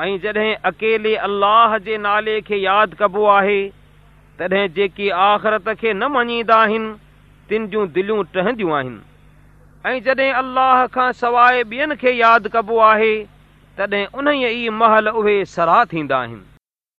۽ جڏهن اڪيلي الله جي نالي کي ياد ڪبو آهي تڏهن جيڪي آخرت کي نه مڃيندا آهن تن جون دليون ٽهنديون آهن. ۽ جڏهن الله کان سواءِ ٻين کي ياد ڪبو آهي تڏهن ان ئي مهل اهي سراهه ٿيندا آهن.